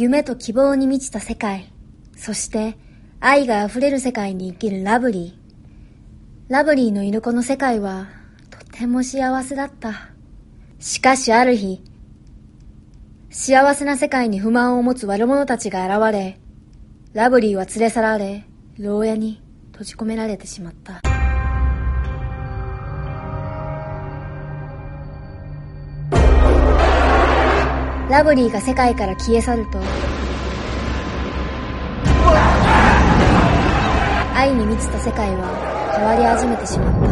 夢と希望に満ちた世界、そして愛が溢れる世界に生きるラブリー。ラブリーの犬子の世界はとても幸せだった。しかしある日、幸せな世界に不満を持つ悪者たちが現れ、ラブリーは連れ去られ、牢屋に閉じ込められてしまった。ラブリーが世界から消え去ると、愛に満ちた世界は変わり始めてしまった。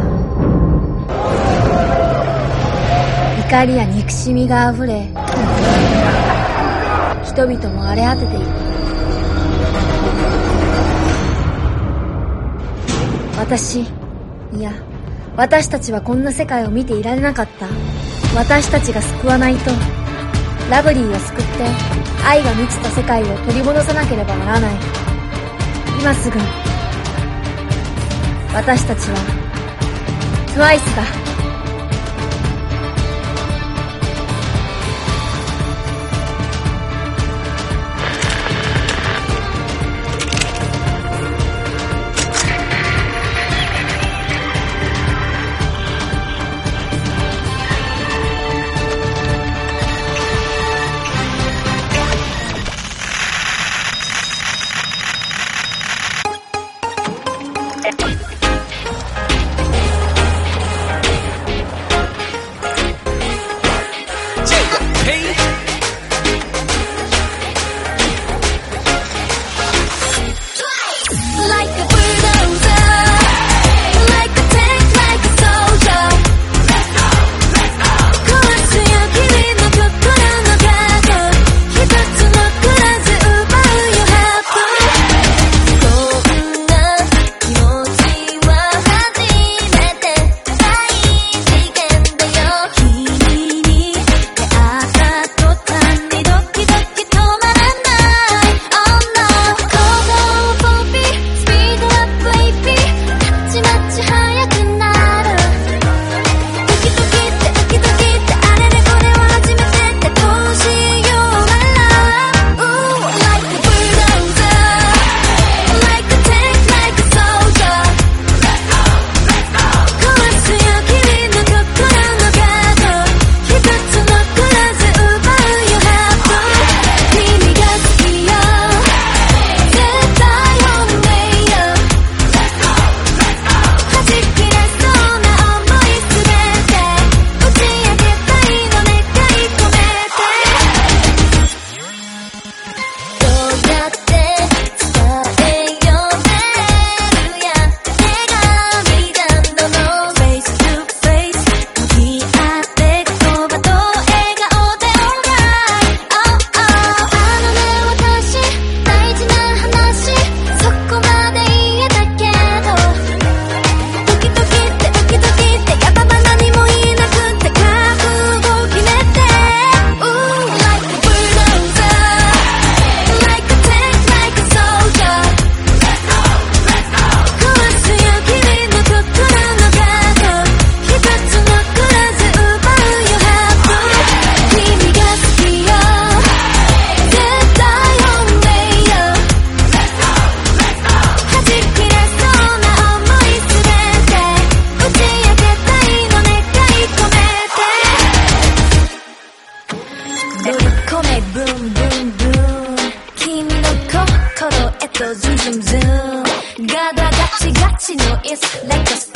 怒りや憎しみがあふれ人々も荒れ果てていく私いや私たちはこんな世界を見ていられなかった。私たちが救わないと。ラブリーを救って愛が満ちた世界を取り戻さなければならない。今すぐ私たちは TWICE だ Yeah. zoom zoom zoom. 가다 같이 같이 no it's like a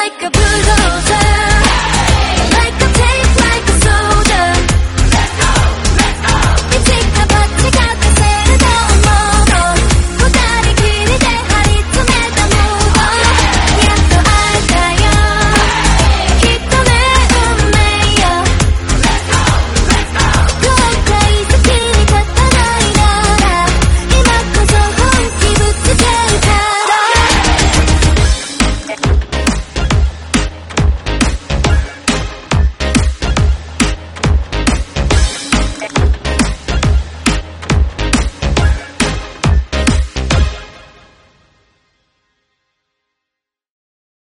like a bulldozer